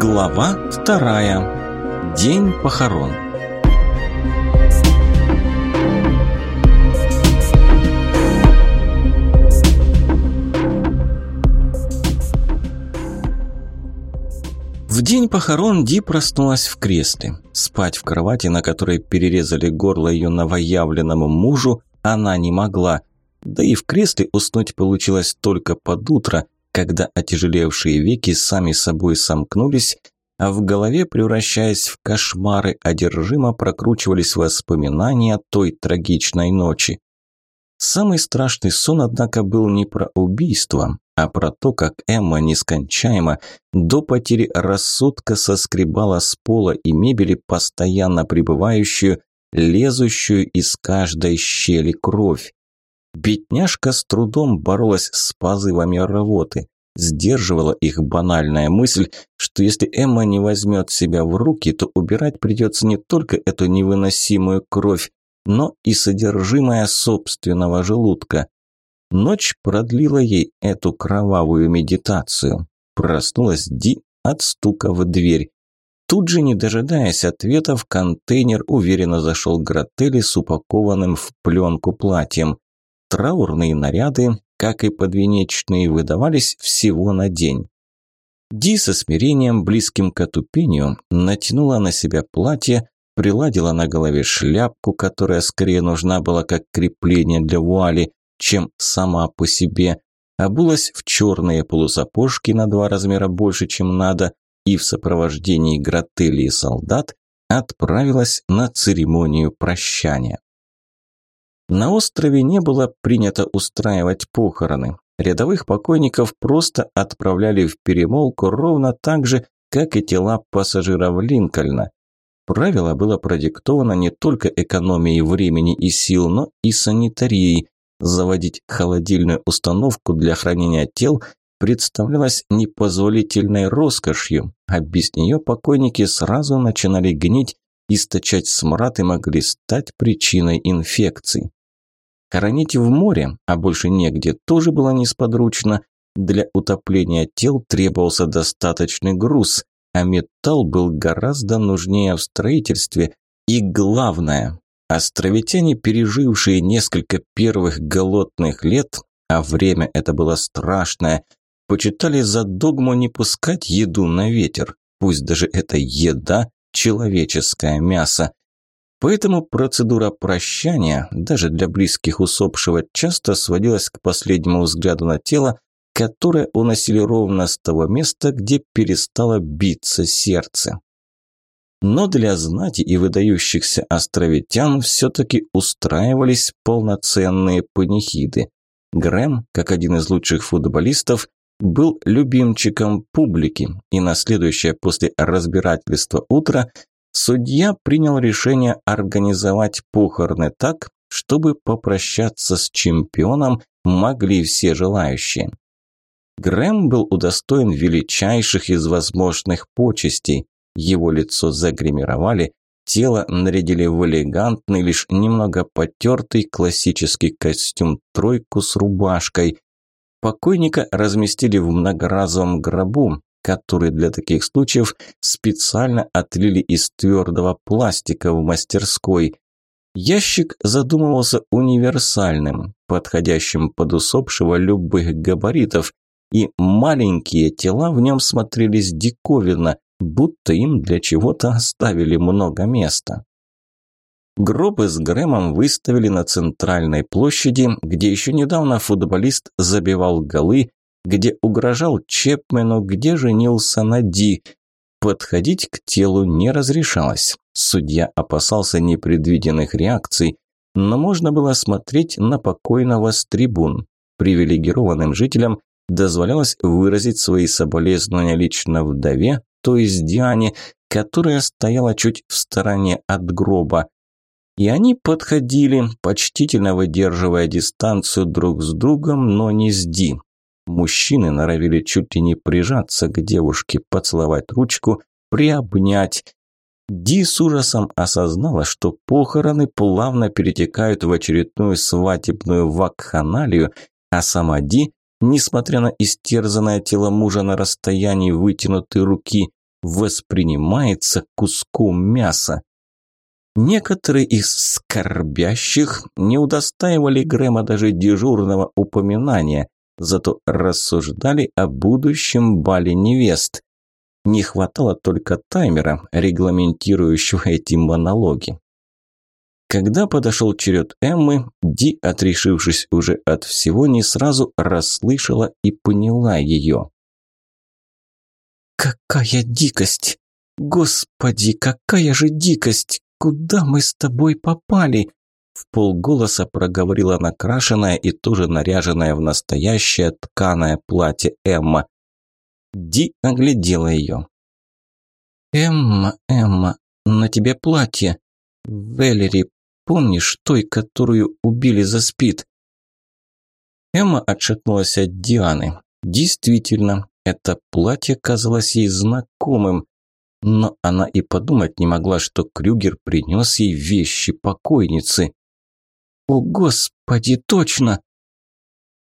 Глава вторая. День похорон. В день похорон Ди проснулась в кресле. Спать в кровати, на которой перерезали горло ее новоявленному мужу, она не могла. Да и в кресле уснуть получилось только под утро, когда отяжелевшие веки сами собой сомкнулись, а в голове, превращаясь в кошмары, одержимо прокручивались воспоминания той трагичной ночи. Самый страшный сон, однако, был не про убийство, а про то, как Эмма нескончаемо до потери рассудка соскребала с пола и мебели постоянно пребывающую, лезущую из каждой щели кровь. Бедняжка с трудом боролась с позывами рвоты. Сдерживала их банальная мысль, что если Эмма не возьмет себя в руки, то убирать придется не только эту невыносимую кровь, но и содержимое собственного желудка. Ночь продлила ей эту кровавую медитацию. Проснулась Ди от стука в дверь. Тут же, не дожидаясь ответа, в контейнер уверенно зашел Гротели с упакованным в пленку платьем. Траурные наряды, как и подвенечные, выдавались всего на день. Ди со смирением, близким к отупению, натянула на себя платье, приладила на голове шляпку, которая скорее нужна была как крепление для вуали, чем сама по себе, обулась в черные полусапожки на два размера больше, чем надо, и в сопровождении гротели и солдат отправилась на церемонию прощания. На острове не было принято устраивать похороны. Рядовых покойников просто отправляли в перемолку ровно так же, как и тела пассажиров Линкольна. Правило было продиктовано не только экономией времени и сил, но и санитарией. Заводить холодильную установку для хранения тел представлялось непозволительной роскошью, а без нее покойники сразу начинали гнить, источать смрад и могли стать причиной инфекций. Хоронить в море, а больше негде, тоже было несподручно. Для утопления тел требовался достаточный груз, а металл был гораздо нужнее в строительстве. И главное, островитяне, пережившие несколько первых голодных лет, а время это было страшное, почитали за догму не пускать еду на ветер, пусть даже это еда – человеческое мясо. Поэтому процедура прощания, даже для близких усопшего, часто сводилась к последнему взгляду на тело, которое уносили ровно с того места, где перестало биться сердце. Но для знати и выдающихся островитян все-таки устраивались полноценные панихиды. Грэм, как один из лучших футболистов, был любимчиком публики, и на следующее после разбирательства утро судья принял решение организовать похороны так, чтобы попрощаться с чемпионом могли все желающие. Грэм был удостоен величайших из возможных почестей. Его лицо загримировали, тело нарядили в элегантный, лишь немного потертый классический костюм-тройку с рубашкой. Покойника разместили в многоразовом гробу, который для таких случаев специально отлили из твердого пластика в мастерской. Ящик задумывался универсальным, подходящим под усопшего любых габаритов, и маленькие тела в нем смотрелись диковинно, будто им для чего-то оставили много места. Гробы с Грэмом выставили на центральной площади, где еще недавно футболист забивал голы, где угрожал Чепмену, где женился на Ди. Подходить к телу не разрешалось. Судья опасался непредвиденных реакций, но можно было смотреть на покойного с трибун. Привилегированным жителям дозволялось выразить свои соболезнования лично вдове, то есть Диане, которая стояла чуть в стороне от гроба. И они подходили, почтительно выдерживая дистанцию друг с другом, но не с Ди. Мужчины норовили чуть ли не прижаться к девушке, поцеловать ручку, приобнять. Ди с ужасом осознала, что похороны плавно перетекают в очередную свадебную вакханалию, а сама Ди, несмотря на истерзанное тело мужа на расстоянии вытянутой руки, воспринимается куском мяса. Некоторые из скорбящих не удостаивали Грэма даже дежурного упоминания, зато рассуждали о будущем бале невест. Не хватало только таймера, регламентирующего эти монологи. Когда подошел черед Эммы, Ди, отрешившись уже от всего, не сразу расслышала и поняла ее. «Какая дикость! Господи, какая же дикость! Куда мы с тобой попали?» В полголоса проговорила накрашенная и тоже наряженная в настоящее тканое платье Эмма. Ди оглядела ее. «Эмма, Эмма, на тебе платье. Веллери, помнишь той, которую убили за спид?» Эмма отшатнулась от Дианы. Действительно, это платье казалось ей знакомым, но она и подумать не могла, что Крюгер принес ей вещи покойницы. «О, Господи, точно!»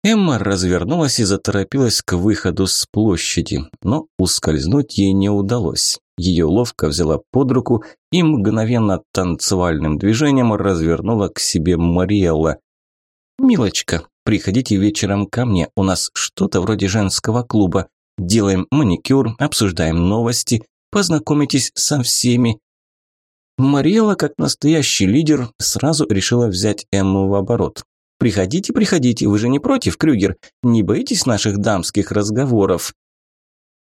Эмма развернулась и заторопилась к выходу с площади, но ускользнуть ей не удалось. Ее ловко взяла под руку и мгновенно танцевальным движением развернула к себе Мариэлла. «Милочка, приходите вечером ко мне, у нас что-то вроде женского клуба. Делаем маникюр, обсуждаем новости, познакомитесь со всеми. Мариэла, как настоящий лидер, сразу решила взять Эмму в оборот. «Приходите, приходите, вы же не против, Крюгер? Не боитесь наших дамских разговоров?»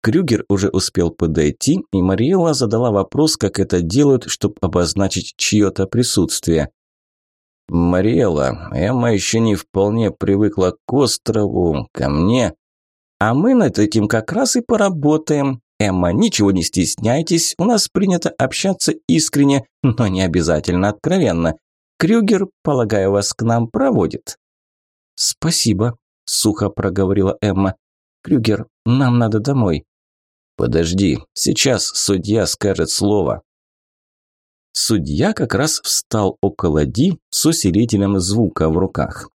Крюгер уже успел подойти, и Мариэла задала вопрос, как это делают, чтобы обозначить чье-то присутствие. «Мариэла, Эмма еще не вполне привыкла к острову, ко мне. А мы над этим как раз и поработаем. Эмма, ничего не стесняйтесь, у нас принято общаться искренне, но не обязательно откровенно. Крюгер, полагаю, вас к нам проводит». «Спасибо», – сухо проговорила Эмма. «Крюгер, нам надо домой». «Подожди, сейчас судья скажет слово». Судья как раз встал около Ди с усилителем звука в руках.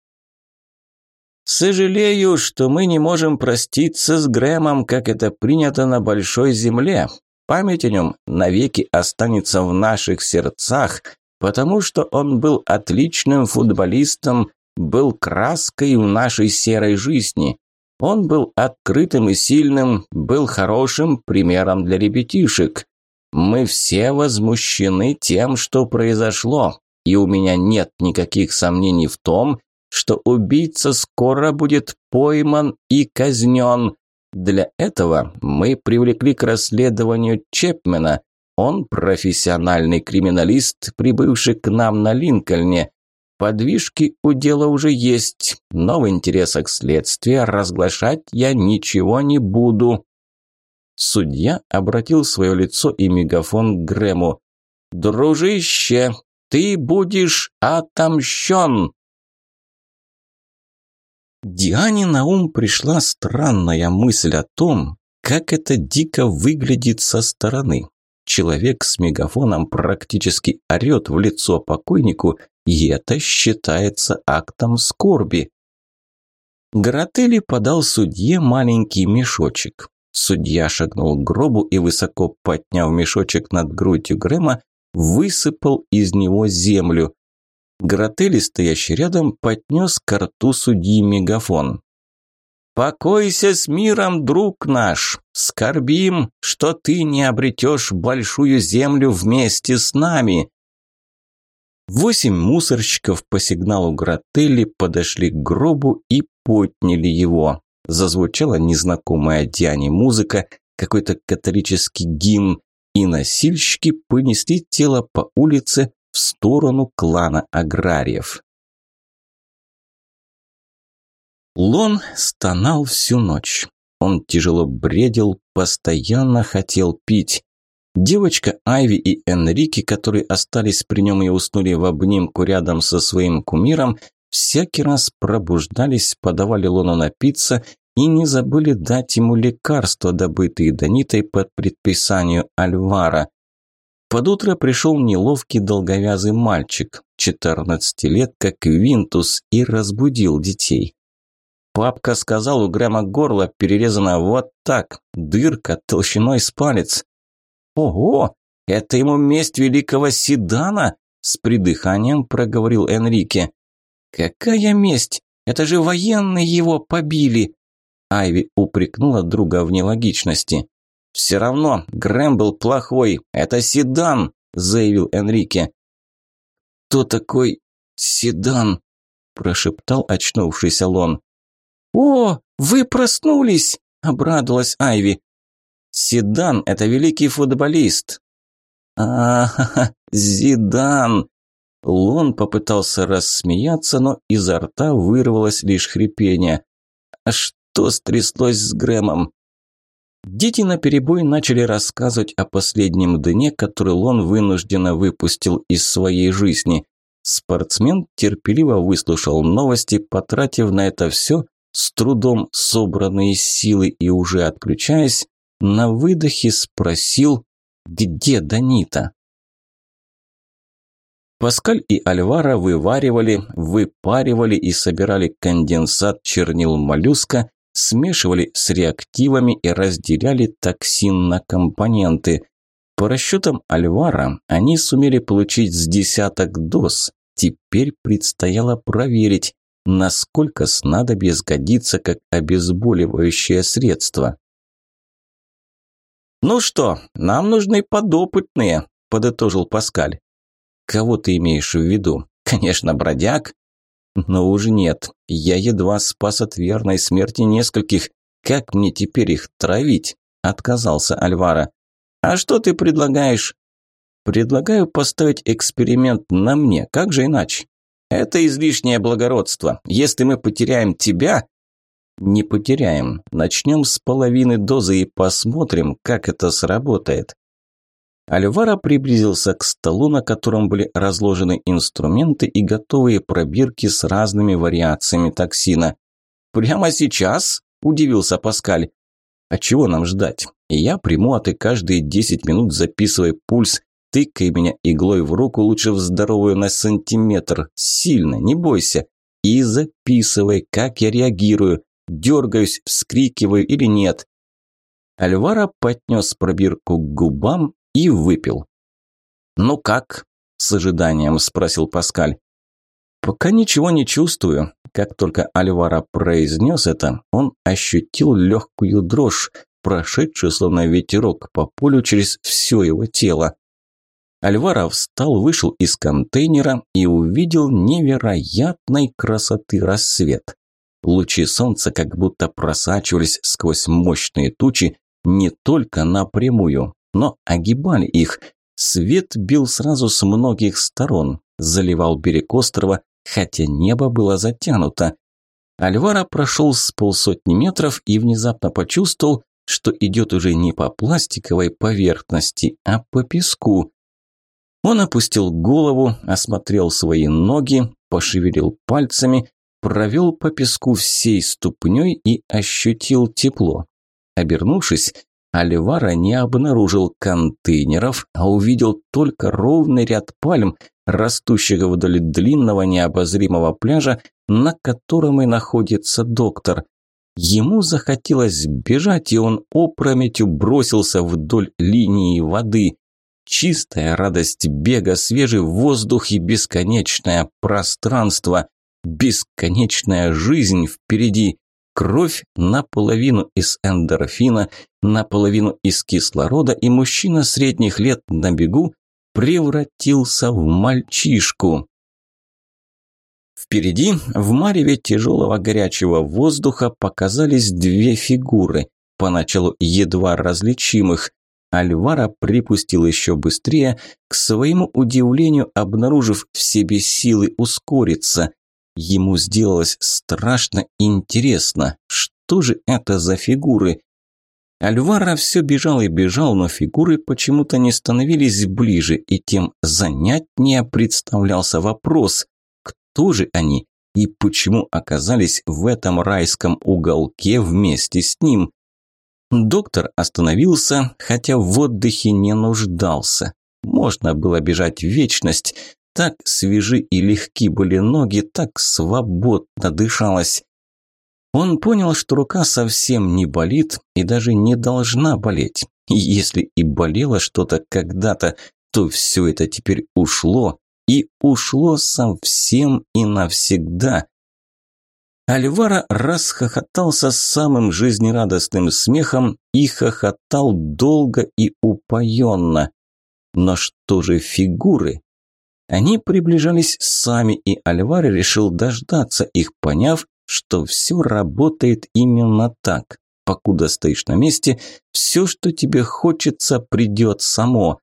«Сожалею, что мы не можем проститься с Грэмом, как это принято на Большой Земле. Память о нем навеки останется в наших сердцах, потому что он был отличным футболистом, был краской в нашей серой жизни. Он был открытым и сильным, был хорошим примером для ребятишек. Мы все возмущены тем, что произошло, и у меня нет никаких сомнений в том, что убийца скоро будет пойман и казнен. Для этого мы привлекли к расследованию Чепмена. Он профессиональный криминалист, прибывший к нам на Линкольне. Подвижки у дела уже есть, но в интересах следствия разглашать я ничего не буду. Судья обратил свое лицо и мегафон к Грэму. «Дружище, ты будешь отомщен!» Диане на ум пришла странная мысль о том, как это дико выглядит со стороны. Человек с мегафоном практически орет в лицо покойнику, и это считается актом скорби. Гротели подал судье маленький мешочек. Судья шагнул к гробу и, высоко подняв мешочек над грудью Грэма, высыпал из него землю. Гротели, стоящий рядом, поднес к рту судьи мегафон. «Покойся с миром, друг наш! Скорбим, что ты не обретешь большую землю вместе с нами!» Восемь мусорщиков по сигналу Гротели подошли к гробу и подняли его. Зазвучала незнакомая Диане музыка, какой-то католический гимн, и носильщики понесли тело по улице, в сторону клана аграриев. Лон стонал всю ночь. Он тяжело бредил, постоянно хотел пить. Девочка Айви и Энрике, которые остались при нем и уснули в обнимку рядом со своим кумиром, всякий раз пробуждались, подавали Лону напиться и не забыли дать ему лекарства, добытые Данитой под предписанию Альвара. Под утро пришел неловкий долговязый мальчик, 14 лет, как Винтус, и разбудил детей. Папка сказал, у Грэма горло перерезано вот так, дырка толщиной с палец. Ого, это ему месть великого Седана? С придыханием проговорил Энрике. Какая месть? Это же военные его побили. Айви упрекнула друга в нелогичности. «Все равно, Грэм был плохой. Это Седан», – заявил Энрике. «Кто такой Седан?» – прошептал очнувшийся Лон. «О, вы проснулись!» – обрадовалась Айви. «Седан – это великий футболист». «А-ха-ха, Зидан!» Лон попытался рассмеяться, но изо рта вырвалось лишь хрипение. «А что стряслось с Грэмом?» Дети наперебой начали рассказывать о последнем дне, который Лон вынужденно выпустил из своей жизни. Спортсмен терпеливо выслушал новости, потратив на это все с трудом собранные силы и уже отключаясь, на выдохе спросил, где Данита. Паскаль и Альвара вываривали, выпаривали и собирали конденсат чернил моллюска, смешивали с реактивами и разделяли токсин на компоненты. По расчетам Альвара, они сумели получить с десяток доз. Теперь предстояло проверить, насколько снадобье сгодится как обезболивающее средство. «Ну что, нам нужны подопытные», – подытожил Паскаль. «Кого ты имеешь в виду? Конечно, бродяг?» «Но уж нет. Я едва спас от верной смерти нескольких. Как мне теперь их травить?» – отказался Альвара. «А что ты предлагаешь?» «Предлагаю поставить эксперимент на мне. Как же иначе?» «Это излишнее благородство. Если мы потеряем тебя...» «Не потеряем. Начнем с половины дозы и посмотрим, как это сработает». Альвара приблизился к столу, на котором были разложены инструменты и готовые пробирки с разными вариациями токсина. «Прямо сейчас?» – удивился Паскаль. «А чего нам ждать? Я приму, а ты каждые десять минут записывай пульс, тыкай меня иглой в руку, лучше в здоровую на сантиметр, сильно, не бойся, и записывай, как я реагирую, дергаюсь, вскрикиваю или нет». Альвара поднес пробирку к губам и выпил. «Ну как?» – с ожиданием спросил Паскаль. «Пока ничего не чувствую». Как только Альвара произнес это, он ощутил легкую дрожь, прошедшую словно ветерок по полю через все его тело. Альвара встал, вышел из контейнера и увидел невероятной красоты рассвет. Лучи солнца как будто просачивались сквозь мощные тучи не только напрямую, но огибали их. Свет бил сразу с многих сторон, заливал берег острова, хотя небо было затянуто. Альвара прошел с полсотни метров и внезапно почувствовал, что идет уже не по пластиковой поверхности, а по песку. Он опустил голову, осмотрел свои ноги, пошевелил пальцами, провел по песку всей ступней и ощутил тепло. Обернувшись, Альвара не обнаружил контейнеров, а увидел только ровный ряд пальм, растущих вдоль длинного необозримого пляжа, на котором и находится доктор. Ему захотелось бежать, и он опрометью бросился вдоль линии воды. Чистая радость бега, свежий воздух и бесконечное пространство. Бесконечная жизнь впереди. Кровь наполовину из эндорфина, наполовину из кислорода, и мужчина средних лет на бегу превратился в мальчишку. Впереди, в мареве тяжелого горячего воздуха, показались две фигуры, поначалу едва различимых. Альвара припустил еще быстрее, к своему удивлению обнаружив в себе силы ускориться. Ему сделалось страшно интересно, что же это за фигуры? Альвара все бежал и бежал, но фигуры почему-то не становились ближе, и тем занятнее представлялся вопрос, кто же они и почему оказались в этом райском уголке вместе с ним. Доктор остановился, хотя в отдыхе не нуждался. Можно было бежать в вечность, так свежи и легки были ноги, так свободно дышалось. Он понял, что рука совсем не болит и даже не должна болеть. И если и болело что-то когда-то, то все это теперь ушло, и ушло совсем и навсегда. Альвара расхохотался самым жизнерадостным смехом и хохотал долго и упоенно. Но что же фигуры? Они приближались сами, и Альвара решил дождаться их, поняв, что все работает именно так. Покуда стоишь на месте, все, что тебе хочется, придет само.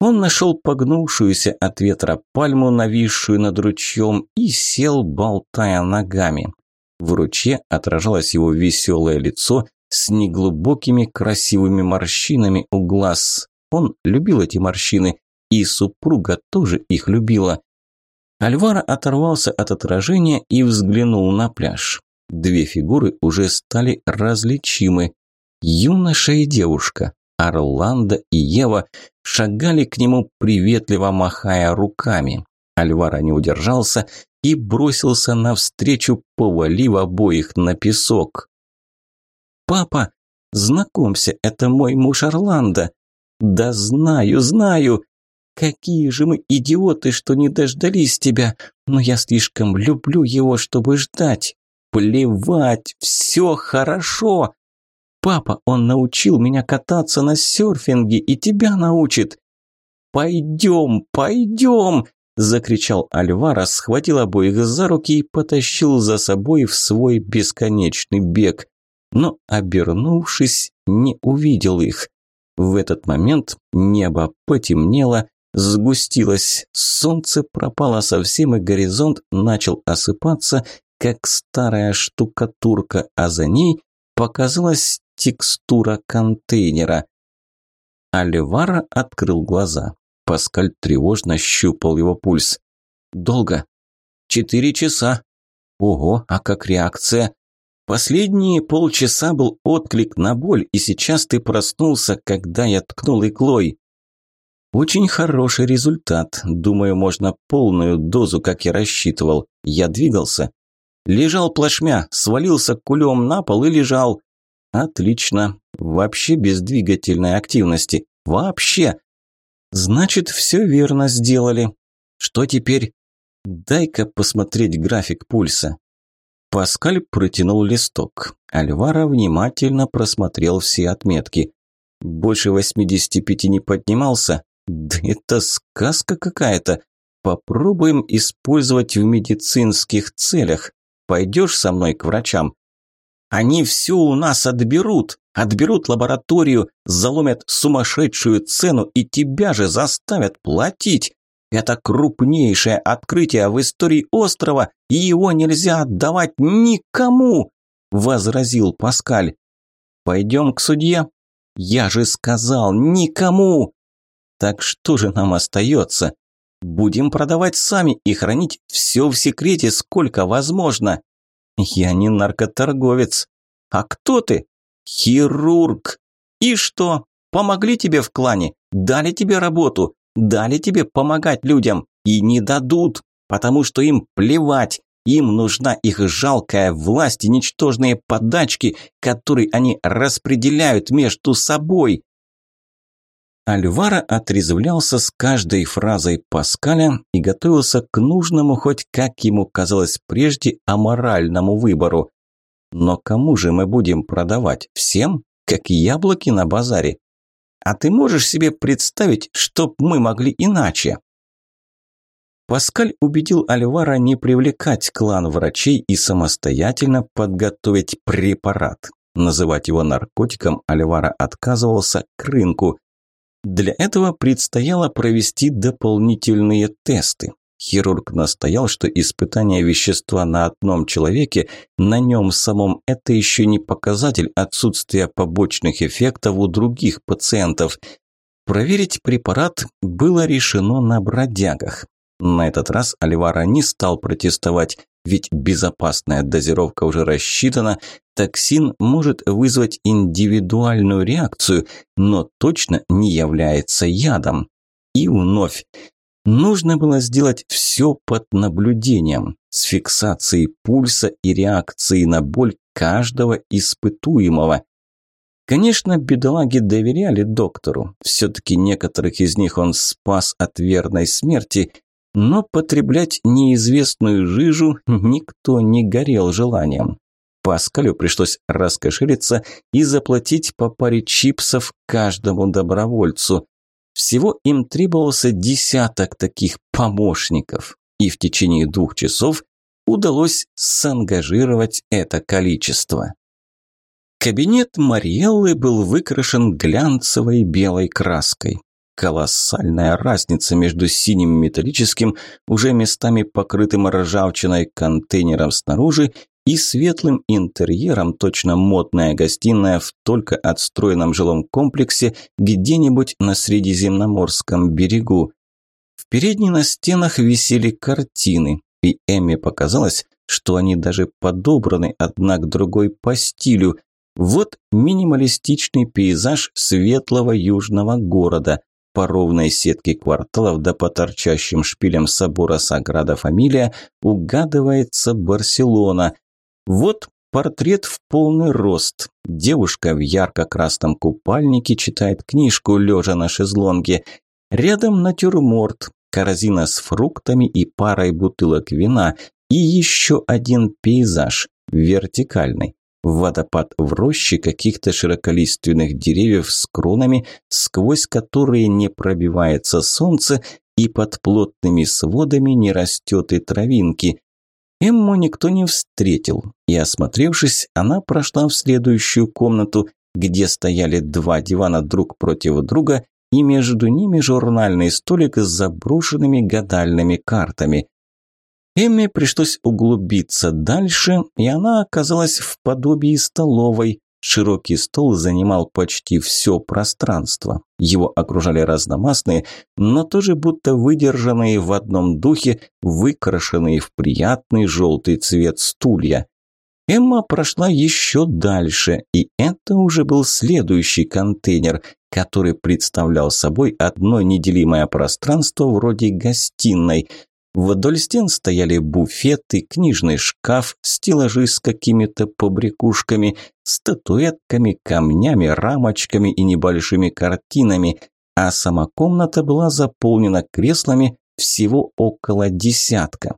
Он нашел погнувшуюся от ветра пальму, нависшую над ручьем, и сел, болтая ногами. В ручье отражалось его веселое лицо с неглубокими красивыми морщинами у глаз. Он любил эти морщины, и супруга тоже их любила. Альвара оторвался от отражения и взглянул на пляж. Две фигуры уже стали различимы. Юноша и девушка, Орландо и Ева, шагали к нему, приветливо махая руками. Альвара не удержался и бросился навстречу, повалив обоих на песок. «Папа, знакомься, это мой муж Орландо». «Да знаю, знаю. Какие же мы идиоты, что не дождались тебя, но я слишком люблю его, чтобы ждать. Плевать, все хорошо. Папа, он научил меня кататься на серфинге и тебя научит. Пойдем, пойдем, закричал Альвара, схватил обоих за руки и потащил за собой в свой бесконечный бег. Но, обернувшись, не увидел их. В этот момент небо потемнело, сгустилось, солнце пропало совсем, и горизонт начал осыпаться, как старая штукатурка, а за ней показалась текстура контейнера. Альвара открыл глаза. Паскаль тревожно щупал его пульс. «Долго?» «Четыре часа». «Ого, а как реакция?» «Последние полчаса был отклик на боль, и сейчас ты проснулся, когда я ткнул иглой». Очень хороший результат. Думаю, можно полную дозу, как я рассчитывал. Я двигался. Лежал плашмя, свалился кулем на пол и лежал. Отлично. Вообще без двигательной активности. Вообще. Значит, все верно сделали. Что теперь? Дай-ка посмотреть график пульса. Паскаль протянул листок. Альвара внимательно просмотрел все отметки. Больше 85 не поднимался, да это сказка какая-то. Попробуем использовать в медицинских целях. Пойдешь со мной к врачам? Они все у нас отберут. Отберут лабораторию, заломят сумасшедшую цену и тебя же заставят платить. Это крупнейшее открытие в истории острова, и его нельзя отдавать никому, возразил Паскаль. Пойдем к судье. Я же сказал, никому. Так что же нам остается? Будем продавать сами и хранить все в секрете, сколько возможно. Я не наркоторговец. А кто ты? Хирург. И что? Помогли тебе в клане? Дали тебе работу? Дали тебе помогать людям? И не дадут, потому что им плевать. Им нужна их жалкая власть и ничтожные подачки, которые они распределяют между собой. Альвара отрезвлялся с каждой фразой Паскаля и готовился к нужному, хоть как ему казалось прежде, аморальному выбору. Но кому же мы будем продавать? Всем? Как яблоки на базаре? А ты можешь себе представить, чтоб мы могли иначе? Паскаль убедил Альвара не привлекать клан врачей и самостоятельно подготовить препарат. Называть его наркотиком Альвара отказывался к рынку. Для этого предстояло провести дополнительные тесты. Хирург настоял, что испытание вещества на одном человеке, на нем самом, это еще не показатель отсутствия побочных эффектов у других пациентов. Проверить препарат было решено на бродягах. На этот раз Альвара не стал протестовать, ведь безопасная дозировка уже рассчитана, токсин может вызвать индивидуальную реакцию, но точно не является ядом. И вновь. Нужно было сделать все под наблюдением, с фиксацией пульса и реакцией на боль каждого испытуемого. Конечно, бедолаги доверяли доктору, все-таки некоторых из них он спас от верной смерти, но потреблять неизвестную жижу никто не горел желанием. Паскалю пришлось раскошелиться и заплатить по паре чипсов каждому добровольцу. Всего им требовался десяток таких помощников, и в течение двух часов удалось сангажировать это количество. Кабинет Мариэллы был выкрашен глянцевой белой краской. Колоссальная разница между синим металлическим, уже местами покрытым ржавчиной контейнером снаружи и светлым интерьером, точно модная гостиная в только отстроенном жилом комплексе где-нибудь на Средиземноморском берегу. В передней на стенах висели картины, и Эмме показалось, что они даже подобраны одна к другой по стилю. Вот минималистичный пейзаж светлого южного города, по ровной сетке кварталов да по торчащим шпилям собора Саграда Фамилия угадывается Барселона. Вот портрет в полный рост. Девушка в ярко-красном купальнике читает книжку, лежа на шезлонге. Рядом натюрморт, корзина с фруктами и парой бутылок вина. И еще один пейзаж, вертикальный. Водопад в роще каких-то широколиственных деревьев с кронами, сквозь которые не пробивается солнце, и под плотными сводами не растет и травинки. Эмму никто не встретил, и, осмотревшись, она прошла в следующую комнату, где стояли два дивана друг против друга, и между ними журнальный столик с заброшенными гадальными картами. Эмме пришлось углубиться дальше, и она оказалась в подобии столовой. Широкий стол занимал почти все пространство. Его окружали разномастные, но тоже будто выдержанные в одном духе, выкрашенные в приятный желтый цвет стулья. Эмма прошла еще дальше, и это уже был следующий контейнер, который представлял собой одно неделимое пространство вроде гостиной – Вдоль стен стояли буфеты, книжный шкаф, стеллажи с какими-то побрякушками, статуэтками, камнями, рамочками и небольшими картинами, а сама комната была заполнена креслами всего около десятка.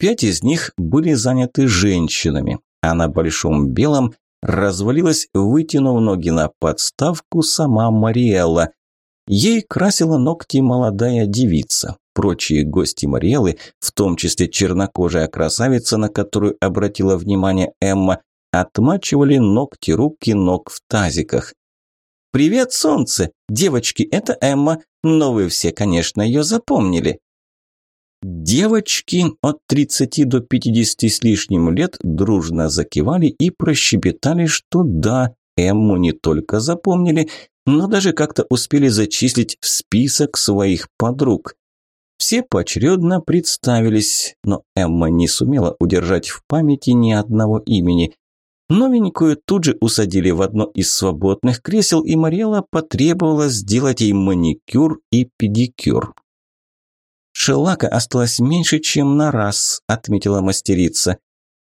Пять из них были заняты женщинами, а на большом белом развалилась, вытянув ноги на подставку, сама Мариэлла. Ей красила ногти молодая девица. Прочие гости Мариэлы, в том числе чернокожая красавица, на которую обратила внимание Эмма, отмачивали ногти руки ног в тазиках. «Привет, солнце! Девочки, это Эмма, но вы все, конечно, ее запомнили». Девочки от 30 до 50 с лишним лет дружно закивали и прощебетали, что да, Эмму не только запомнили, но даже как-то успели зачислить в список своих подруг. Все поочередно представились, но Эмма не сумела удержать в памяти ни одного имени. Новенькую тут же усадили в одно из свободных кресел, и Мариэла потребовала сделать ей маникюр и педикюр. «Шелака осталось меньше, чем на раз», – отметила мастерица.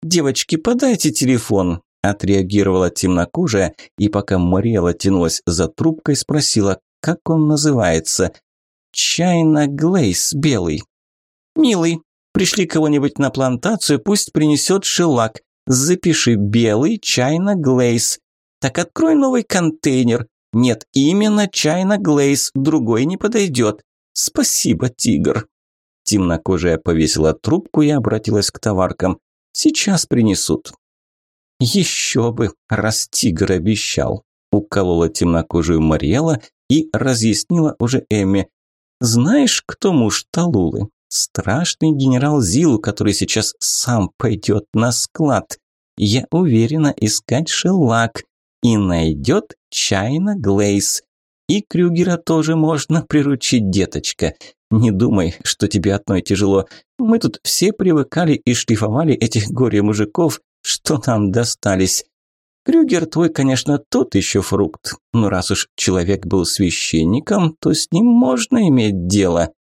«Девочки, подайте телефон», – отреагировала темнокожая, и пока Мариэла тянулась за трубкой, спросила, как он называется – Чайна Глейс белый. Милый, пришли кого-нибудь на плантацию, пусть принесет шелак. Запиши белый Чайна Глейс. Так открой новый контейнер. Нет, именно Чайна Глейс, другой не подойдет. Спасибо, тигр. Темнокожая повесила трубку и обратилась к товаркам. Сейчас принесут. Еще бы, раз тигр обещал. Уколола темнокожую Мариэла и разъяснила уже Эмме. Знаешь, кто муж Талулы? Страшный генерал Зилу, который сейчас сам пойдет на склад. Я уверена искать шелак. И найдет Чайна Глейс. И Крюгера тоже можно приручить, деточка. Не думай, что тебе одной тяжело. Мы тут все привыкали и шлифовали этих горе-мужиков, что нам достались. Крюгер твой, конечно, тот еще фрукт, но раз уж человек был священником, то с ним можно иметь дело.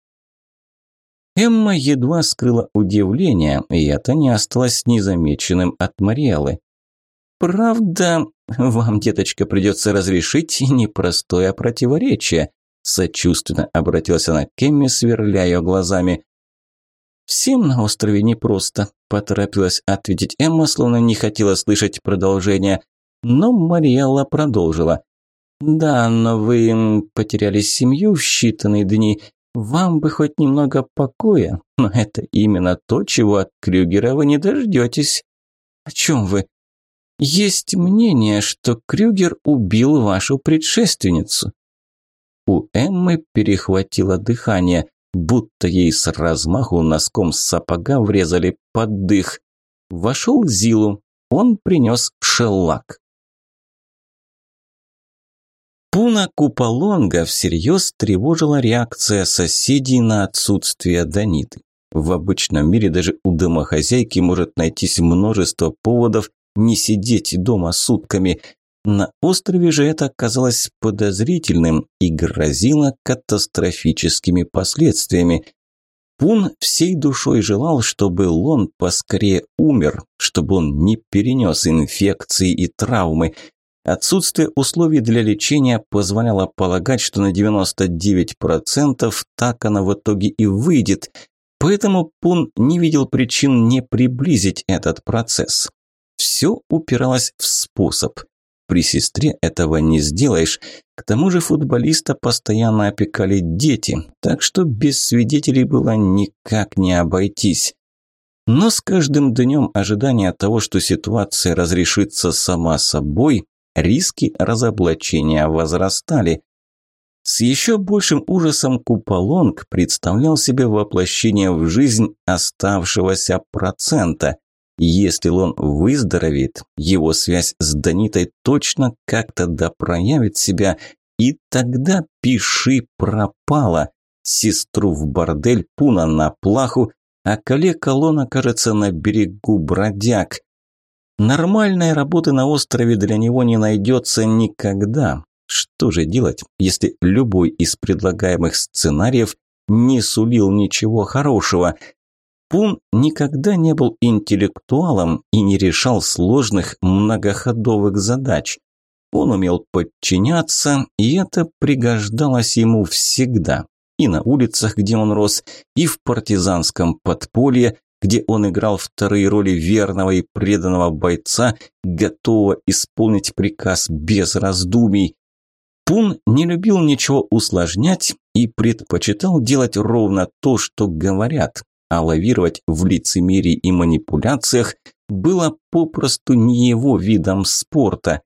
Эмма едва скрыла удивление, и это не осталось незамеченным от Мариэлы. «Правда, Вам, деточка, придется разрешить непростое противоречие. Сочувственно обратилась она к Кемми, сверляя ее глазами. «Всем на острове непросто», – поторопилась ответить Эмма, словно не хотела слышать продолжение. Но Мариэлла продолжила. «Да, но вы потеряли семью в считанные дни. Вам бы хоть немного покоя, но это именно то, чего от Крюгера вы не дождетесь». «О чем вы?» «Есть мнение, что Крюгер убил вашу предшественницу». У Эммы перехватило дыхание, будто ей с размаху носком сапога врезали под дых. Вошел Зилу, он принес шеллак. Пуна Куполонга всерьез тревожила реакция соседей на отсутствие Даниты. В обычном мире даже у домохозяйки может найтись множество поводов не сидеть дома сутками. На острове же это казалось подозрительным и грозило катастрофическими последствиями. Пун всей душой желал, чтобы Лон поскорее умер, чтобы он не перенес инфекции и травмы – Отсутствие условий для лечения позволяло полагать, что на 99% так оно в итоге и выйдет. Поэтому Пун не видел причин не приблизить этот процесс. Все упиралось в способ. При сестре этого не сделаешь. К тому же футболиста постоянно опекали дети, так что без свидетелей было никак не обойтись. Но с каждым днем ожидания того, что ситуация разрешится сама собой, риски разоблачения возрастали. С еще большим ужасом Куполонг представлял себе воплощение в жизнь оставшегося процента. Если он выздоровеет, его связь с Данитой точно как-то допроявит себя, и тогда пиши пропало. Сестру в бордель, Пуна на плаху, а коллега Лон окажется на берегу бродяг. Нормальной работы на острове для него не найдется никогда. Что же делать, если любой из предлагаемых сценариев не сулил ничего хорошего? Пун никогда не был интеллектуалом и не решал сложных многоходовых задач. Он умел подчиняться, и это пригождалось ему всегда. И на улицах, где он рос, и в партизанском подполье, где он играл вторые роли верного и преданного бойца, готового исполнить приказ без раздумий. Пун не любил ничего усложнять и предпочитал делать ровно то, что говорят, а лавировать в лицемерии и манипуляциях было попросту не его видом спорта.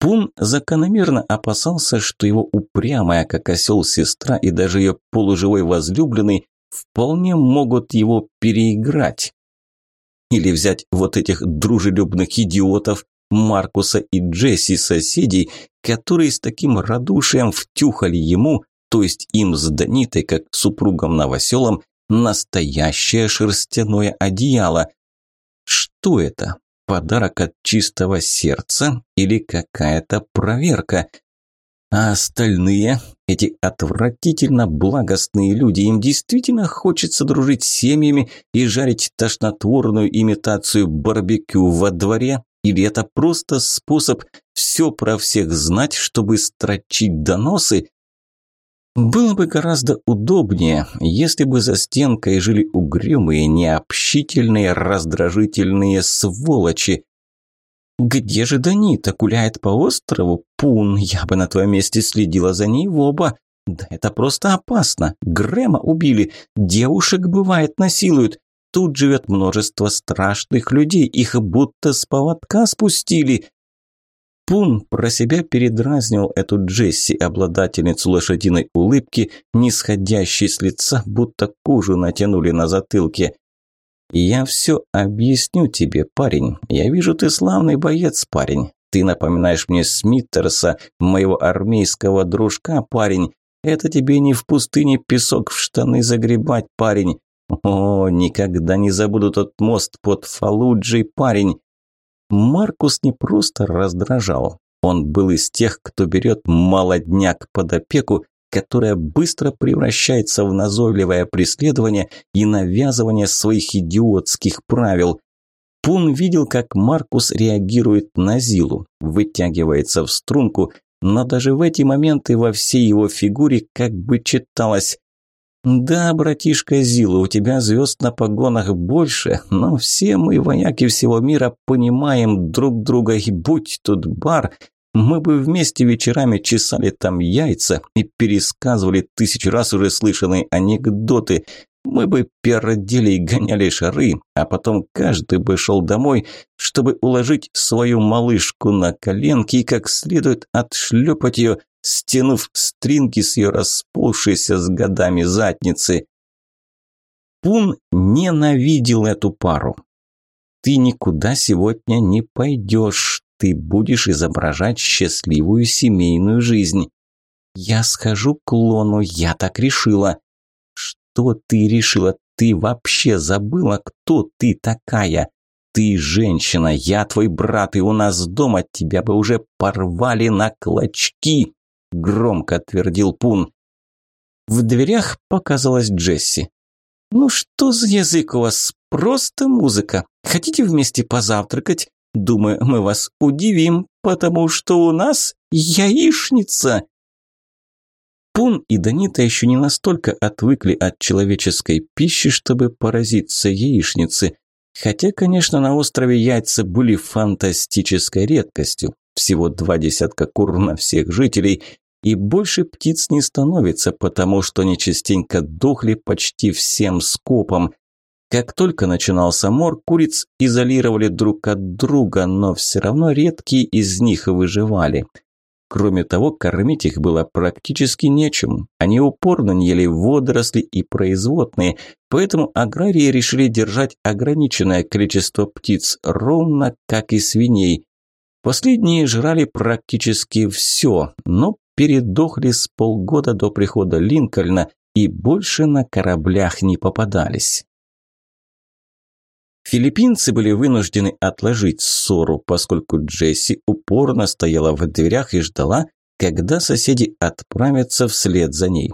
Пун закономерно опасался, что его упрямая, как осел сестра и даже ее полуживой возлюбленный вполне могут его переиграть. Или взять вот этих дружелюбных идиотов Маркуса и Джесси соседей, которые с таким радушием втюхали ему, то есть им с Данитой, как супругом новоселом, настоящее шерстяное одеяло. Что это? Подарок от чистого сердца или какая-то проверка? А остальные, эти отвратительно благостные люди, им действительно хочется дружить с семьями и жарить тошнотворную имитацию барбекю во дворе? Или это просто способ все про всех знать, чтобы строчить доносы? Было бы гораздо удобнее, если бы за стенкой жили угрюмые, необщительные, раздражительные сволочи, «Где же Данита? Гуляет по острову? Пун, я бы на твоем месте следила за ней в оба. Да это просто опасно. Грэма убили. Девушек, бывает, насилуют. Тут живет множество страшных людей. Их будто с поводка спустили». Пун про себя передразнивал эту Джесси, обладательницу лошадиной улыбки, не сходящей с лица, будто кожу натянули на затылке. «Я все объясню тебе, парень. Я вижу, ты славный боец, парень. Ты напоминаешь мне Смиттерса, моего армейского дружка, парень. Это тебе не в пустыне песок в штаны загребать, парень. О, никогда не забуду тот мост под Фалуджей, парень». Маркус не просто раздражал. Он был из тех, кто берет молодняк под опеку которая быстро превращается в назойливое преследование и навязывание своих идиотских правил. Пун видел, как Маркус реагирует на Зилу, вытягивается в струнку, но даже в эти моменты во всей его фигуре как бы читалось «Да, братишка Зила, у тебя звезд на погонах больше, но все мы, вояки всего мира, понимаем друг друга, и будь тут бар, мы бы вместе вечерами чесали там яйца и пересказывали тысячу раз уже слышанные анекдоты, мы бы пердели и гоняли шары, а потом каждый бы шел домой, чтобы уложить свою малышку на коленки и как следует отшлепать ее, стянув стринги с ее расползшейся с годами задницы. Пун ненавидел эту пару. «Ты никуда сегодня не пойдешь, ты будешь изображать счастливую семейную жизнь». «Я схожу к Лону, я так решила». Что ты решила? Ты вообще забыла, кто ты такая? Ты женщина, я твой брат, и у нас дома тебя бы уже порвали на клочки, громко твердил Пун. В дверях показалась Джесси. «Ну что за язык у вас? Просто музыка. Хотите вместе позавтракать? Думаю, мы вас удивим, потому что у нас яичница!» Пун и Данита еще не настолько отвыкли от человеческой пищи, чтобы поразиться яичнице. Хотя, конечно, на острове яйца были фантастической редкостью. Всего два десятка кур на всех жителей, и больше птиц не становится, потому что они частенько дохли почти всем скопом. Как только начинался мор, куриц изолировали друг от друга, но все равно редкие из них выживали – Кроме того, кормить их было практически нечем. Они упорно ели водоросли и производные, поэтому аграрии решили держать ограниченное количество птиц, ровно как и свиней. Последние жрали практически все, но передохли с полгода до прихода Линкольна и больше на кораблях не попадались. Филиппинцы были вынуждены отложить ссору, поскольку Джесси упорно стояла в дверях и ждала, когда соседи отправятся вслед за ней.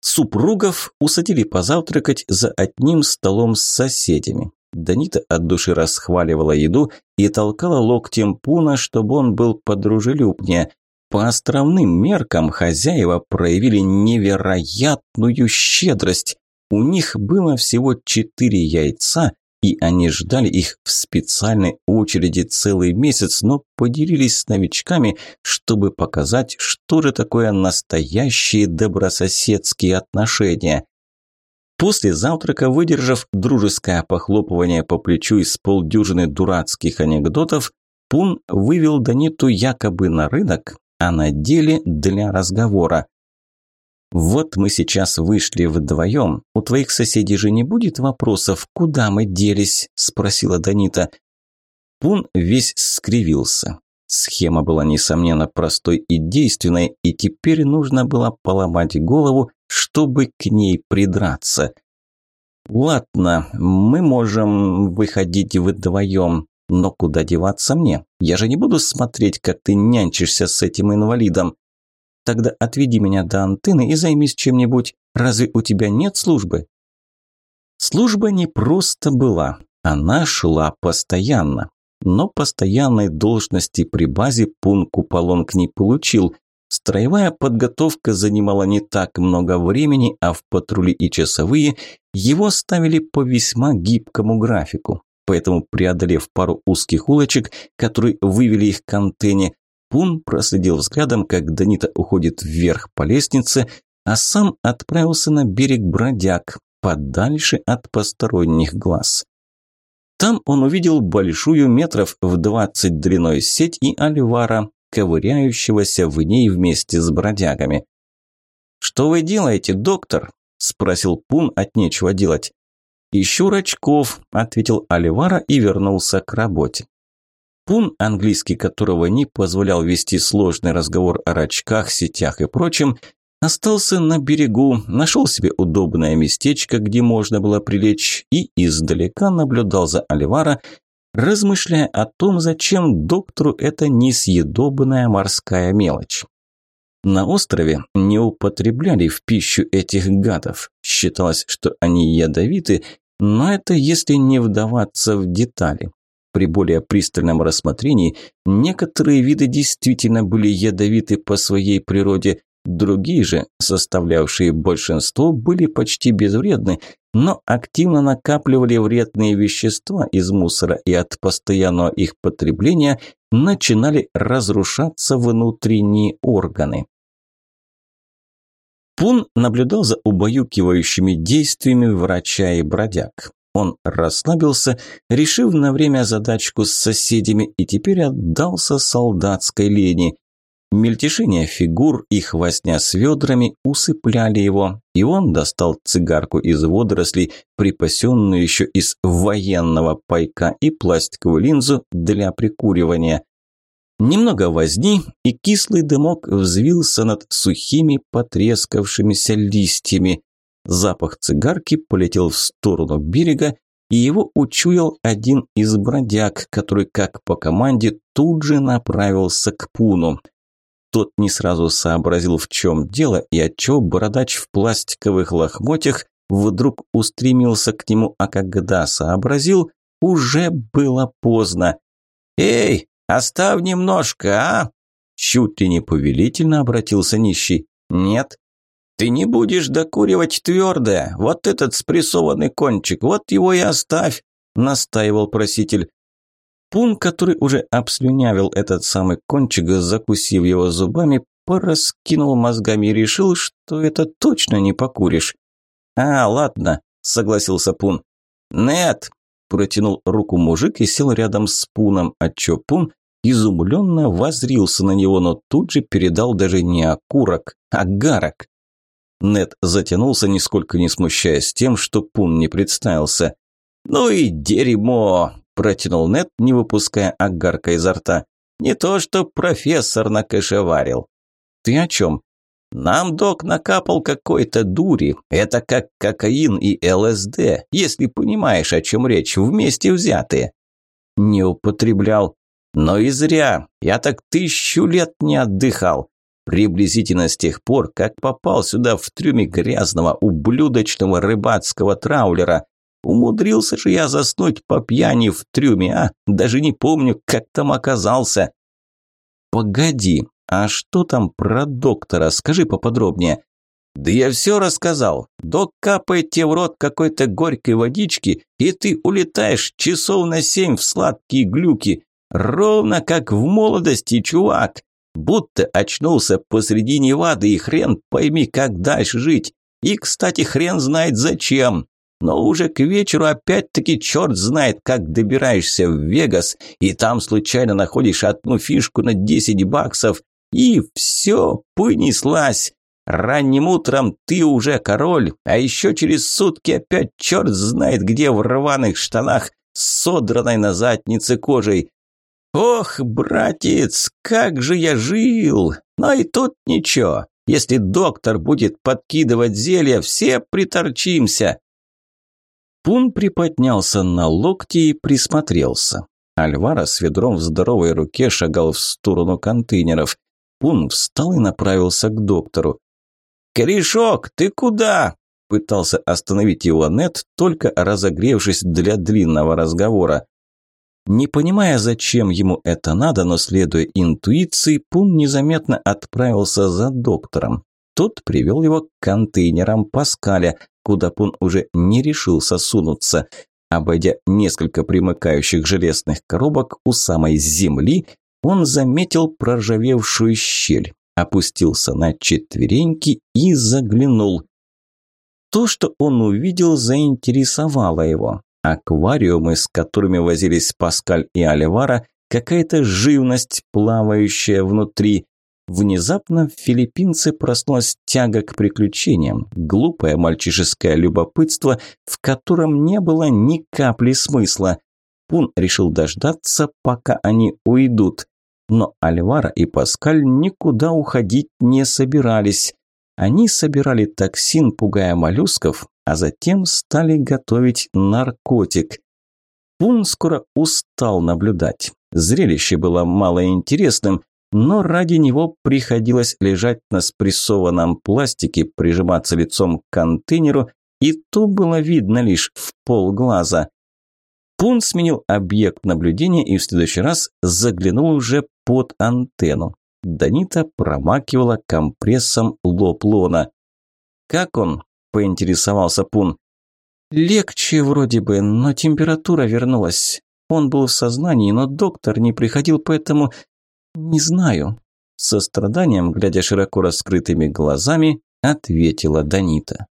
Супругов усадили позавтракать за одним столом с соседями. Данита от души расхваливала еду и толкала локтем Пуна, чтобы он был подружелюбнее. По островным меркам хозяева проявили невероятную щедрость. У них было всего четыре яйца, и они ждали их в специальной очереди целый месяц, но поделились с новичками, чтобы показать, что же такое настоящие добрососедские отношения. После завтрака, выдержав дружеское похлопывание по плечу из полдюжины дурацких анекдотов, Пун вывел Даниту якобы на рынок, а на деле для разговора. «Вот мы сейчас вышли вдвоем. У твоих соседей же не будет вопросов, куда мы делись?» – спросила Данита. Пун весь скривился. Схема была, несомненно, простой и действенной, и теперь нужно было поломать голову, чтобы к ней придраться. «Ладно, мы можем выходить вдвоем, но куда деваться мне? Я же не буду смотреть, как ты нянчишься с этим инвалидом. Тогда отведи меня до антенны и займись чем-нибудь. Разве у тебя нет службы?» Служба не просто была, она шла постоянно. Но постоянной должности при базе Пун Куполонг не получил. Строевая подготовка занимала не так много времени, а в патрули и часовые его ставили по весьма гибкому графику. Поэтому, преодолев пару узких улочек, которые вывели их к антенне, Пун проследил взглядом, как Данита уходит вверх по лестнице, а сам отправился на берег бродяг, подальше от посторонних глаз. Там он увидел большую метров в двадцать длиной сеть и Альвара, ковыряющегося в ней вместе с бродягами. «Что вы делаете, доктор?» – спросил Пун от нечего делать. «Ищу рачков», – ответил Альвара и вернулся к работе. Пун, английский которого не позволял вести сложный разговор о рачках, сетях и прочем, остался на берегу, нашел себе удобное местечко, где можно было прилечь, и издалека наблюдал за Оливара, размышляя о том, зачем доктору эта несъедобная морская мелочь. На острове не употребляли в пищу этих гадов. Считалось, что они ядовиты, но это если не вдаваться в детали. При более пристальном рассмотрении некоторые виды действительно были ядовиты по своей природе, другие же, составлявшие большинство, были почти безвредны, но активно накапливали вредные вещества из мусора и от постоянного их потребления начинали разрушаться внутренние органы. Пун наблюдал за убаюкивающими действиями врача и бродяг. Он расслабился, решив на время задачку с соседями и теперь отдался солдатской лени. Мельтешение фигур и хвостня с ведрами усыпляли его, и он достал цигарку из водорослей, припасенную еще из военного пайка, и пластиковую линзу для прикуривания. Немного возни, и кислый дымок взвился над сухими потрескавшимися листьями. Запах цигарки полетел в сторону берега, и его учуял один из бродяг, который, как по команде, тут же направился к Пуну. Тот не сразу сообразил, в чем дело, и отчего бородач в пластиковых лохмотьях вдруг устремился к нему, а когда сообразил, уже было поздно. «Эй, «Оставь немножко, а?» Чуть ли не повелительно обратился нищий. «Нет». «Ты не будешь докуривать твердое. Вот этот спрессованный кончик, вот его и оставь», настаивал проситель. Пун, который уже обслюнявил этот самый кончик, закусив его зубами, пораскинул мозгами и решил, что это точно не покуришь. «А, ладно», – согласился Пун. «Нет, Протянул руку мужик и сел рядом с Пуном, а Чопун изумленно возрился на него, но тут же передал даже не окурок, а гарок. Нет затянулся, нисколько не смущаясь тем, что Пун не представился. «Ну и дерьмо!» – протянул Нет, не выпуская огарка изо рта. «Не то, что профессор накошеварил». «Ты о чем?» Нам док накапал какой-то дури. Это как кокаин и ЛСД, если понимаешь, о чем речь, вместе взятые. Не употреблял. Но и зря. Я так тысячу лет не отдыхал. Приблизительно с тех пор, как попал сюда в трюме грязного, ублюдочного рыбацкого траулера. Умудрился же я заснуть по пьяни в трюме, а? Даже не помню, как там оказался. Погоди, «А что там про доктора? Скажи поподробнее». «Да я все рассказал. Док капает тебе в рот какой-то горькой водички, и ты улетаешь часов на семь в сладкие глюки. Ровно как в молодости, чувак. Будто очнулся посреди Невады, и хрен пойми, как дальше жить. И, кстати, хрен знает зачем. Но уже к вечеру опять-таки черт знает, как добираешься в Вегас, и там случайно находишь одну фишку на 10 баксов, и все, понеслась. Ранним утром ты уже король, а еще через сутки опять черт знает где в рваных штанах с содранной на заднице кожей. Ох, братец, как же я жил! Но и тут ничего. Если доктор будет подкидывать зелья, все приторчимся. Пун приподнялся на локти и присмотрелся. Альвара с ведром в здоровой руке шагал в сторону контейнеров. Пун встал и направился к доктору. «Корешок, ты куда?» – пытался остановить его Нет, только разогревшись для длинного разговора. Не понимая, зачем ему это надо, но следуя интуиции, Пун незаметно отправился за доктором. Тот привел его к контейнерам Паскаля, куда Пун уже не решился сунуться. Обойдя несколько примыкающих железных коробок у самой земли, он заметил проржавевшую щель, опустился на четвереньки и заглянул. То, что он увидел, заинтересовало его. Аквариумы, с которыми возились Паскаль и Оливара, какая-то живность, плавающая внутри. Внезапно в филиппинце проснулась тяга к приключениям, глупое мальчишеское любопытство, в котором не было ни капли смысла. Пун решил дождаться, пока они уйдут. Но Альвара и Паскаль никуда уходить не собирались. Они собирали токсин, пугая моллюсков, а затем стали готовить наркотик. Пун скоро устал наблюдать. Зрелище было малоинтересным, но ради него приходилось лежать на спрессованном пластике, прижиматься лицом к контейнеру, и то было видно лишь в полглаза. Пун сменил объект наблюдения и в следующий раз заглянул уже под антенну. Данита промакивала компрессом лоб Лона. «Как он?» – поинтересовался Пун. «Легче вроде бы, но температура вернулась. Он был в сознании, но доктор не приходил, поэтому... Не знаю». Со страданием, глядя широко раскрытыми глазами, ответила Данита.